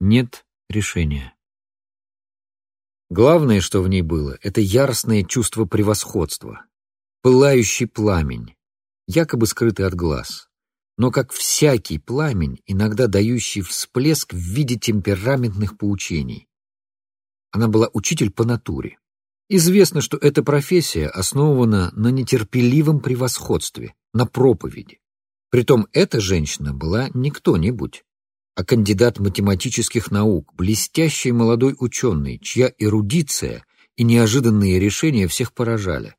нет решения. Главное, что в ней было, это яростное чувство превосходства, пылающий пламень, якобы скрытый от глаз, но как всякий пламень, иногда дающий всплеск в виде темпераментных поучений. Она была учитель по натуре. Известно, что эта профессия основана на нетерпеливом превосходстве, на проповеди. Притом эта женщина была не кто-нибудь, а кандидат математических наук, блестящий молодой ученый, чья эрудиция и неожиданные решения всех поражали.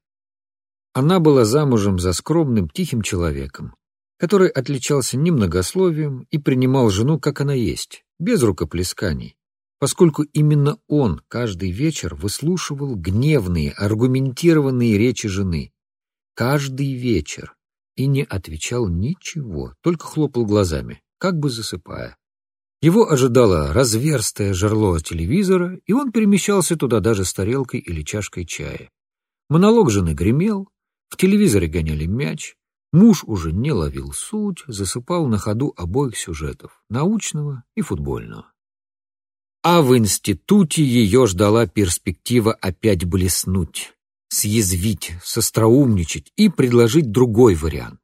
Она была замужем за скромным, тихим человеком, который отличался немногословием и принимал жену, как она есть, без рукоплесканий, поскольку именно он каждый вечер выслушивал гневные, аргументированные речи жены. Каждый вечер. И не отвечал ничего, только хлопал глазами, как бы засыпая. Его ожидало разверстое жерло телевизора, и он перемещался туда даже с тарелкой или чашкой чая. Монолог жены гремел, в телевизоре гоняли мяч, муж уже не ловил суть, засыпал на ходу обоих сюжетов — научного и футбольного. А в институте ее ждала перспектива опять блеснуть, съязвить, состроумничать и предложить другой вариант.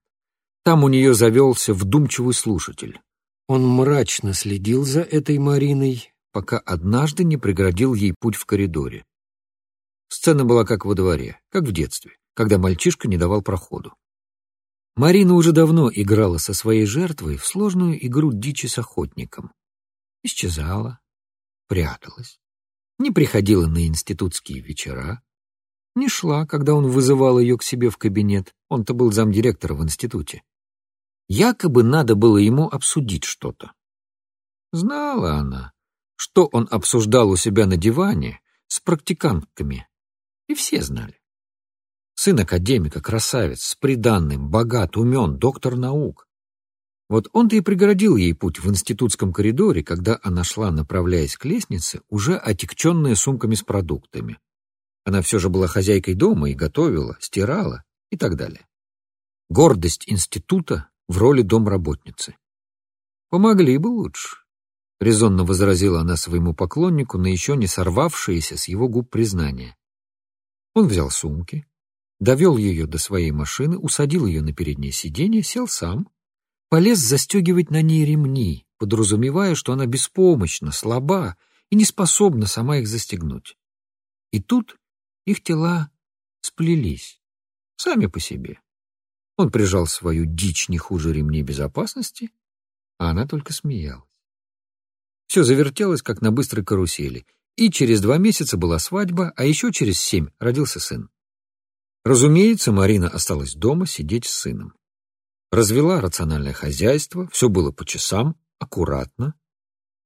Там у нее завелся вдумчивый слушатель. Он мрачно следил за этой Мариной, пока однажды не преградил ей путь в коридоре. Сцена была как во дворе, как в детстве, когда мальчишка не давал проходу. Марина уже давно играла со своей жертвой в сложную игру дичи с охотником. Исчезала, пряталась, не приходила на институтские вечера, не шла, когда он вызывал ее к себе в кабинет, он-то был замдиректора в институте. Якобы надо было ему обсудить что-то. Знала она, что он обсуждал у себя на диване с практикантками, и все знали. Сын академика, красавец, с приданным, богат, умен, доктор наук. Вот он-то и преградил ей путь в институтском коридоре, когда она шла, направляясь к лестнице, уже отекченная сумками с продуктами. Она все же была хозяйкой дома и готовила, стирала и так далее. Гордость института в роли домработницы. «Помогли бы лучше», — резонно возразила она своему поклоннику на еще не сорвавшееся с его губ признание. Он взял сумки, довел ее до своей машины, усадил ее на переднее сиденье, сел сам полез застегивать на ней ремни, подразумевая, что она беспомощна, слаба и не способна сама их застегнуть. И тут их тела сплелись, сами по себе. Он прижал свою дичь не хуже ремней безопасности, а она только смеялась. Все завертелось, как на быстрой карусели, и через два месяца была свадьба, а еще через семь родился сын. Разумеется, Марина осталась дома сидеть с сыном развела рациональное хозяйство, все было по часам, аккуратно.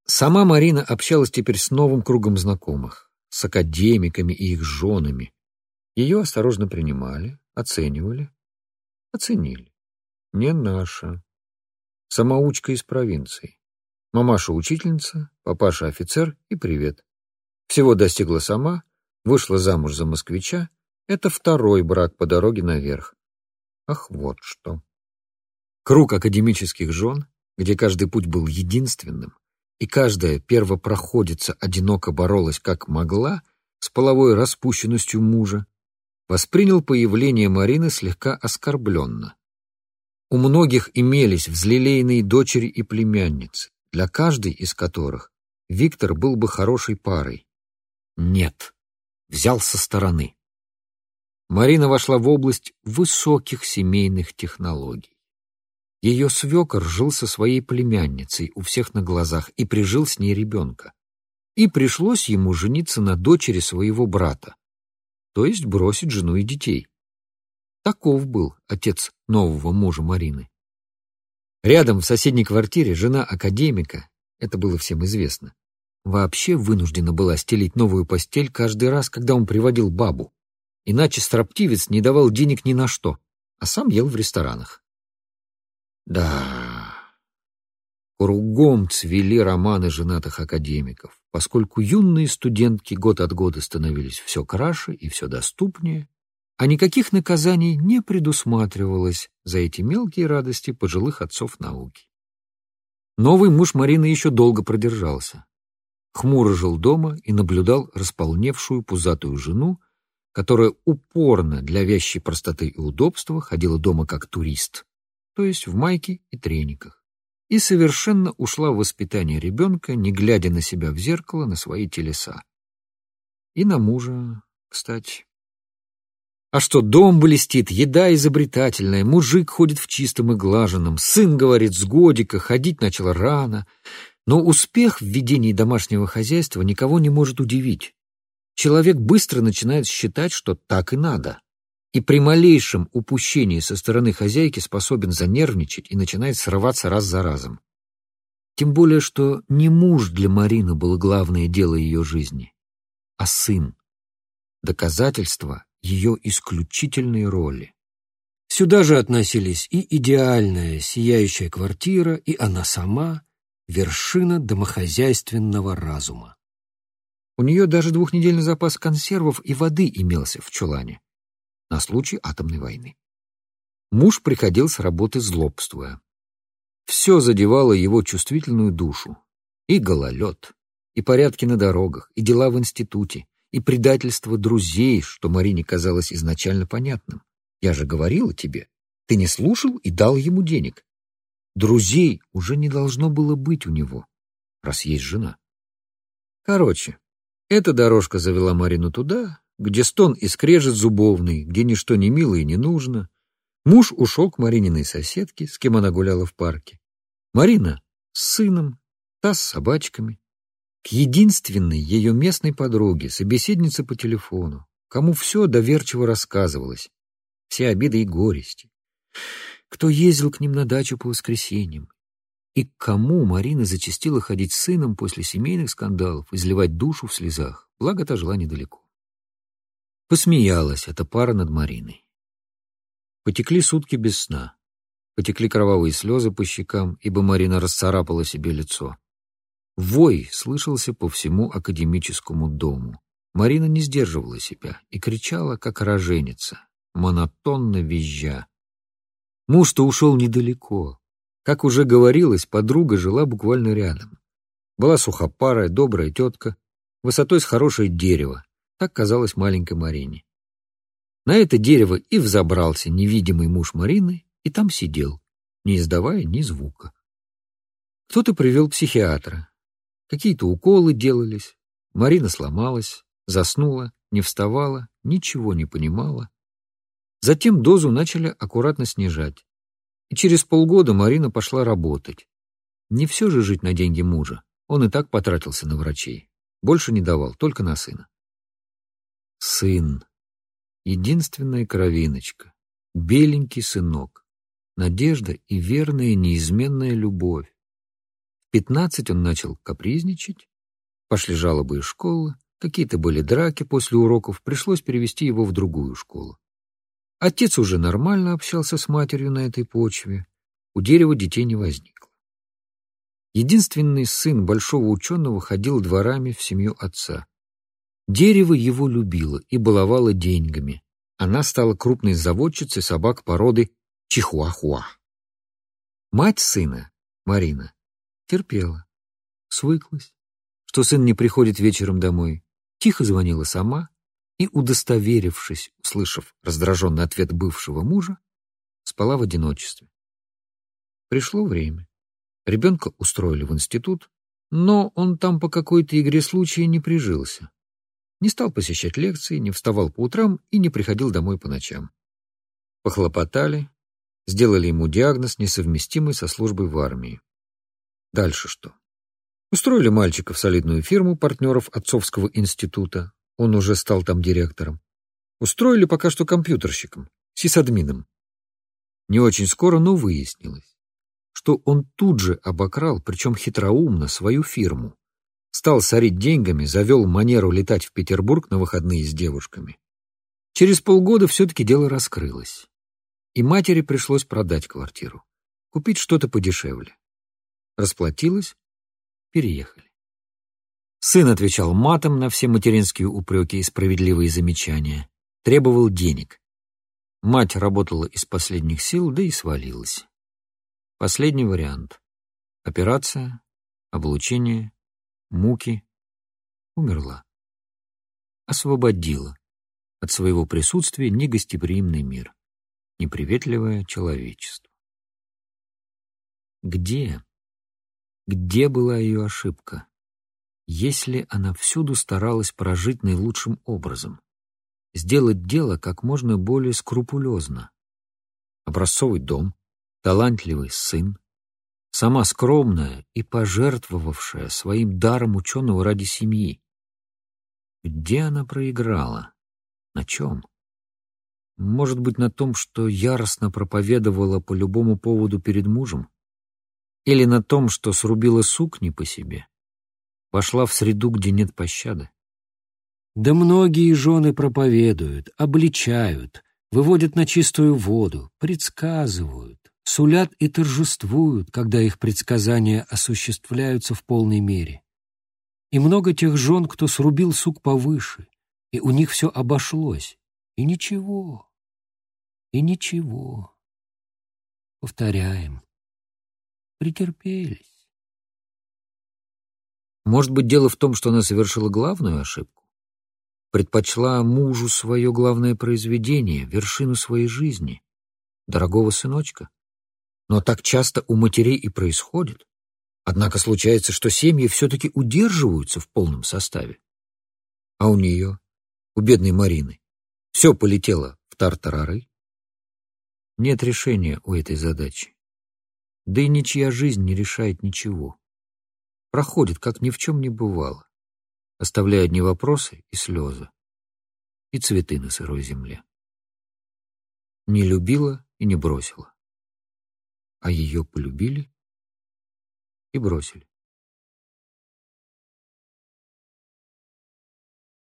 Сама Марина общалась теперь с новым кругом знакомых, с академиками и их женами. Ее осторожно принимали, оценивали, оценили. Не наша. Самоучка из провинции. Мамаша учительница, папаша офицер и привет. Всего достигла сама, вышла замуж за москвича. Это второй брак по дороге наверх. Ах, вот что. Круг академических жен, где каждый путь был единственным, и каждая первопроходица одиноко боролась как могла с половой распущенностью мужа, воспринял появление Марины слегка оскорбленно. У многих имелись взлелейные дочери и племянницы, для каждой из которых Виктор был бы хорошей парой. Нет, взял со стороны. Марина вошла в область высоких семейных технологий. Ее свекор жил со своей племянницей у всех на глазах и прижил с ней ребенка. И пришлось ему жениться на дочери своего брата, то есть бросить жену и детей. Таков был отец нового мужа Марины. Рядом в соседней квартире жена академика, это было всем известно, вообще вынуждена была стелить новую постель каждый раз, когда он приводил бабу. Иначе строптивец не давал денег ни на что, а сам ел в ресторанах. Да, кругом цвели романы женатых академиков, поскольку юные студентки год от года становились все краше и все доступнее, а никаких наказаний не предусматривалось за эти мелкие радости пожилых отцов науки. Новый муж Марины еще долго продержался. хмуро жил дома и наблюдал располневшую пузатую жену, которая упорно для вящей простоты и удобства ходила дома как турист, то есть в майке и трениках, и совершенно ушла в воспитание ребенка, не глядя на себя в зеркало, на свои телеса. И на мужа, кстати. А что, дом блестит, еда изобретательная, мужик ходит в чистом и глаженном, сын, говорит, с годика, ходить начал рано. Но успех в ведении домашнего хозяйства никого не может удивить. Человек быстро начинает считать, что так и надо. И при малейшем упущении со стороны хозяйки способен занервничать и начинает срываться раз за разом. Тем более, что не муж для Марины было главное дело ее жизни, а сын. Доказательство ее исключительной роли. Сюда же относились и идеальная сияющая квартира, и она сама, вершина домохозяйственного разума. У нее даже двухнедельный запас консервов и воды имелся в чулане на случай атомной войны. Муж приходил с работы злобствуя. Все задевало его чувствительную душу. И гололед, и порядки на дорогах, и дела в институте, и предательство друзей, что Марине казалось изначально понятным. Я же говорила тебе, ты не слушал и дал ему денег. Друзей уже не должно было быть у него, раз есть жена. Короче, эта дорожка завела Марину туда, где стон и скрежет зубовный, где ничто не мило и не нужно. Муж ушел к Марининой соседке, с кем она гуляла в парке. Марина с сыном, та с собачками к единственной ее местной подруге, собеседнице по телефону, кому все доверчиво рассказывалось, все обиды и горести, кто ездил к ним на дачу по воскресеньям, и к кому Марина зачастила ходить с сыном после семейных скандалов, изливать душу в слезах, благо та жила недалеко. Посмеялась эта пара над Мариной. Потекли сутки без сна. Потекли кровавые слезы по щекам, ибо Марина расцарапала себе лицо. Вой слышался по всему академическому дому. Марина не сдерживала себя и кричала, как роженица, монотонно визжа. Муж-то ушел недалеко. Как уже говорилось, подруга жила буквально рядом. Была сухопарая, добрая тетка, высотой с хорошее дерево. Так казалось маленькой Марине. На это дерево и взобрался невидимый муж Марины, и там сидел, не издавая ни звука. Кто-то привел психиатра, Какие-то уколы делались. Марина сломалась, заснула, не вставала, ничего не понимала. Затем дозу начали аккуратно снижать. И через полгода Марина пошла работать. Не все же жить на деньги мужа. Он и так потратился на врачей. Больше не давал, только на сына. Сын. Единственная кровиночка. Беленький сынок. Надежда и верная неизменная любовь пятнадцать он начал капризничать, пошли жалобы из школы, какие-то были драки после уроков, пришлось перевести его в другую школу. Отец уже нормально общался с матерью на этой почве, у дерева детей не возникло. Единственный сын большого ученого ходил дворами в семью отца. Дерево его любило и баловало деньгами. Она стала крупной заводчицей собак породы Чихуахуа. Мать сына, Марина, терпела, свыклась, что сын не приходит вечером домой, тихо звонила сама и, удостоверившись, услышав раздраженный ответ бывшего мужа, спала в одиночестве. Пришло время. Ребенка устроили в институт, но он там по какой-то игре случая не прижился. Не стал посещать лекции, не вставал по утрам и не приходил домой по ночам. Похлопотали, сделали ему диагноз, несовместимый со службой в армии. Дальше что? Устроили мальчика в солидную фирму партнеров отцовского института. Он уже стал там директором. Устроили пока что компьютерщиком, сисадмином. Не очень скоро, но выяснилось, что он тут же обокрал, причем хитроумно, свою фирму. Стал сорить деньгами, завел манеру летать в Петербург на выходные с девушками. Через полгода все-таки дело раскрылось. И матери пришлось продать квартиру, купить что-то подешевле расплатилась, переехали. Сын отвечал матом на все материнские упреки и справедливые замечания, требовал денег. Мать работала из последних сил, да и свалилась. Последний вариант. Операция, облучение, муки, умерла, освободила от своего присутствия негостеприимный мир, неприветливое человечество. Где, где была ее ошибка, если она всюду старалась прожить наилучшим образом, сделать дело как можно более скрупулезно? Образцовый дом, талантливый сын, сама скромная и пожертвовавшая своим даром ученого ради семьи. Где она проиграла? На чем? Может быть, на том, что яростно проповедовала по любому поводу перед мужем? Или на том, что срубила сук не по себе? Вошла в среду, где нет пощады? Да многие жены проповедуют, обличают, выводят на чистую воду, предсказывают, сулят и торжествуют, когда их предсказания осуществляются в полной мере. И много тех жен, кто срубил сук повыше, и у них все обошлось, и ничего, и ничего. Повторяем, претерпелись. Может быть, дело в том, что она совершила главную ошибку? Предпочла мужу свое главное произведение, вершину своей жизни, дорогого сыночка? Но так часто у матерей и происходит. Однако случается, что семьи все-таки удерживаются в полном составе. А у нее, у бедной Марины, все полетело в тартарары. Нет решения у этой задачи. Да и ничья жизнь не решает ничего. Проходит, как ни в чем не бывало, оставляя одни вопросы и слезы, и цветы на сырой земле. Не любила и не бросила а ее полюбили и бросили.